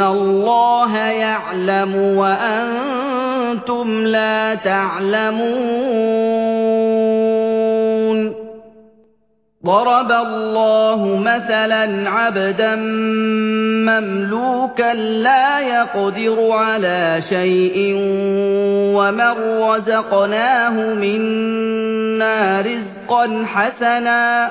الله يعلم وأنتم لا تعلمون ضرب الله مثلا عبدا مملوكا لا يقدر على شيء ومن رزقناه منا رزقا حسنا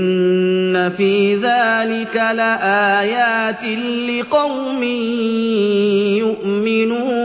في ذلك لآيات لقوم يؤمنون